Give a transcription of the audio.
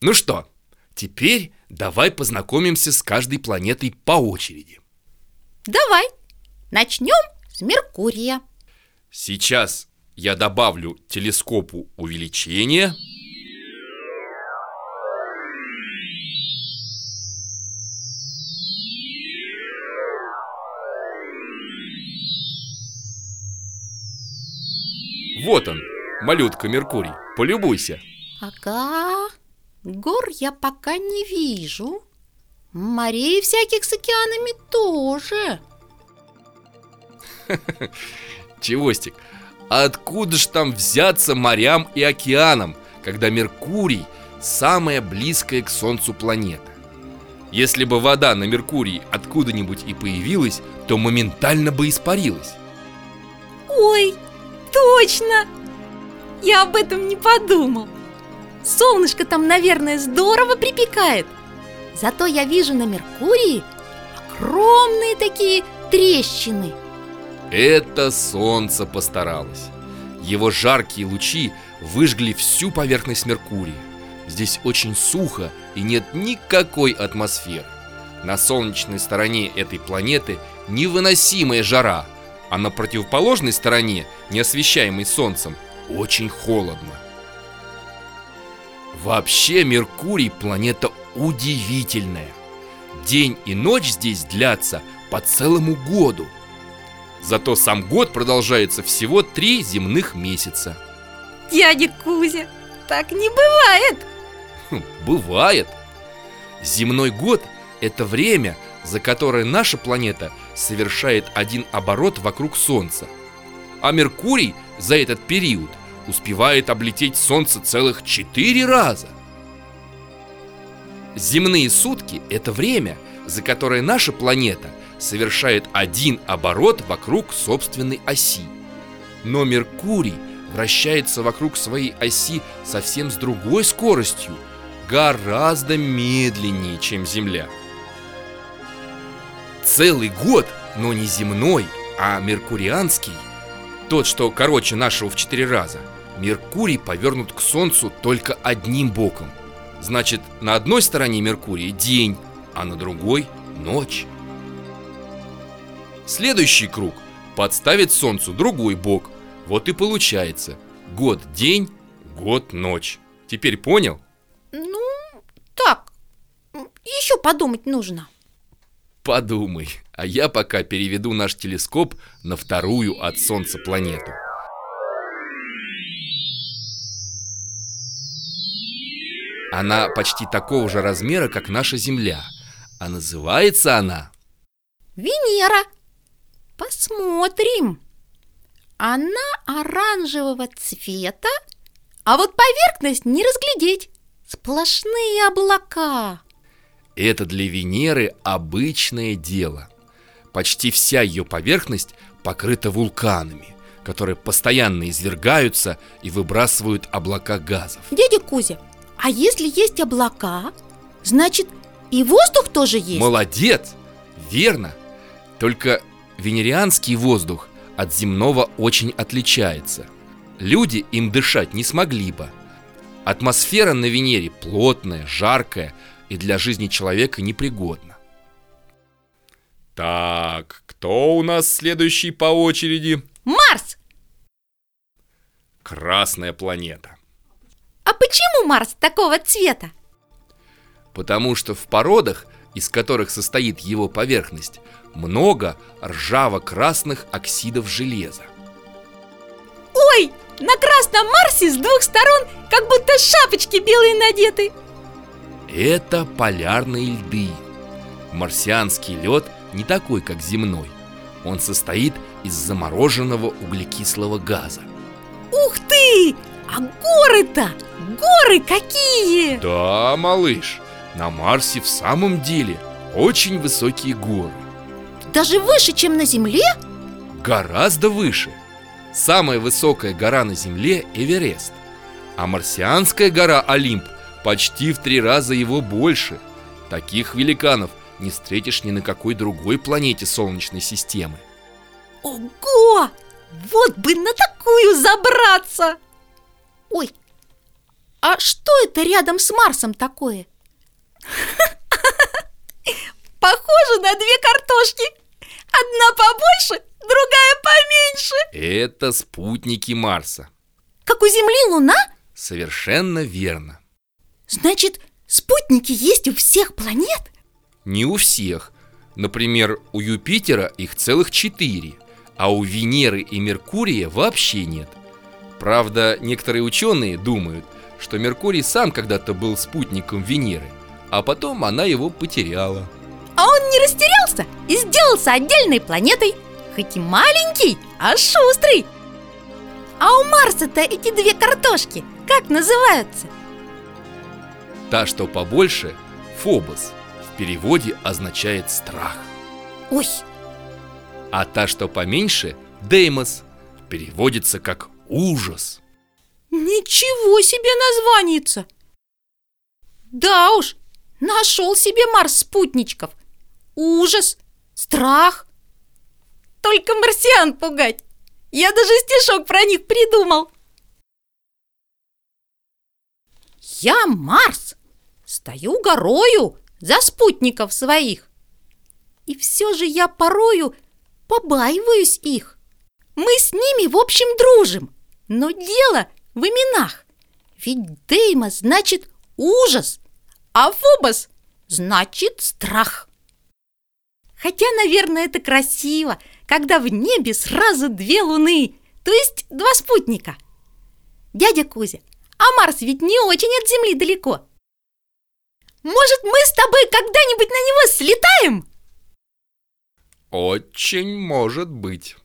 Ну что, теперь давай познакомимся с каждой планетой по очереди. Давай, начнем с Меркурия. Сейчас я добавлю телескопу увеличение. Вот он, малютка Меркурий, полюбуйся. Ага, гор я пока не вижу. Морей всяких с океанами тоже. Чевостик, откуда ж там взяться морям и океанам, когда Меркурий – самая близкая к Солнцу планета? Если бы вода на Меркурии откуда-нибудь и появилась, то моментально бы испарилась. Ой, точно! Я об этом не подумал. Солнышко там, наверное, здорово припекает. Зато я вижу на Меркурии огромные такие трещины. Это солнце постаралось. Его жаркие лучи выжгли всю поверхность Меркурия. Здесь очень сухо и нет никакой атмосферы. На солнечной стороне этой планеты невыносимая жара, а на противоположной стороне, не освещаемой солнцем, очень холодно. Вообще Меркурий планета удивительная. День и ночь здесь длятся по целому году. Зато сам год продолжается всего три земных месяца. Дядя Кузя, так не бывает! Хм, бывает. Земной год – это время, за которое наша планета совершает один оборот вокруг Солнца. А Меркурий за этот период успевает облететь Солнце целых четыре раза. Земные сутки – это время, за которое наша планета совершает один оборот вокруг собственной оси. Но Меркурий вращается вокруг своей оси совсем с другой скоростью, гораздо медленнее, чем Земля. Целый год, но не земной, а меркурианский, тот, что короче нашего в четыре раза, Меркурий повернут к Солнцу только одним боком. Значит, на одной стороне Меркурия день, а на другой ночь. Следующий круг подставит Солнцу другой бок. Вот и получается год день, год ночь. Теперь понял? Ну, так, еще подумать нужно. Подумай, а я пока переведу наш телескоп на вторую от Солнца планету. Она почти такого же размера, как наша Земля. А называется она... Венера. Посмотрим. Она оранжевого цвета, а вот поверхность не разглядеть. Сплошные облака. Это для Венеры обычное дело. Почти вся ее поверхность покрыта вулканами, которые постоянно извергаются и выбрасывают облака газов. Дядя Кузя, а если есть облака, значит и воздух тоже есть? Молодец! Верно! Только венерианский воздух от земного очень отличается. Люди им дышать не смогли бы. Атмосфера на Венере плотная, жаркая и для жизни человека непригодна. Так, кто у нас следующий по очереди? Марс! Красная планета. А почему Марс такого цвета? Потому что в породах, из которых состоит его поверхность, много ржаво-красных оксидов железа. Ой, на Красном Марсе с двух сторон как будто шапочки белые надеты Это полярные льды Марсианский лед не такой, как земной Он состоит из замороженного углекислого газа Ух ты! А горы-то! Горы какие! Да, малыш, на Марсе в самом деле очень высокие горы Даже выше, чем на Земле? Гораздо выше Самая высокая гора на Земле – Эверест А марсианская гора Олимп почти в три раза его больше Таких великанов не встретишь ни на какой другой планете Солнечной системы Ого! Вот бы на такую забраться! Ой, А что это рядом с Марсом такое? Похоже на две картошки. Одна побольше, другая поменьше. Это спутники Марса. Как у Земли Луна? Совершенно верно. Значит, спутники есть у всех планет? Не у всех. Например, у Юпитера их целых четыре, а у Венеры и Меркурия вообще нет. Правда, некоторые ученые думают, что Меркурий сам когда-то был спутником Венеры, а потом она его потеряла. А он не растерялся и сделался отдельной планетой, хоть и маленький, а шустрый. А у Марса-то эти две картошки как называются? Та, что побольше, Фобос, в переводе означает страх. Ой, А та, что поменьше, Деймос, переводится как ужас. ничего себе названица! Да уж, нашел себе Марс спутничков. Ужас, страх. Только марсиан пугать. Я даже стишок про них придумал. Я Марс, стою горою за спутников своих. И все же я порою побаиваюсь их. Мы с ними, в общем, дружим, но дело в именах. Ведь Деймос значит ужас, а Фобос значит страх. Хотя, наверное, это красиво, когда в небе сразу две луны, то есть два спутника. Дядя Кузя, а Марс ведь не очень от Земли далеко. Может, мы с тобой когда-нибудь на него слетаем? Очень может быть.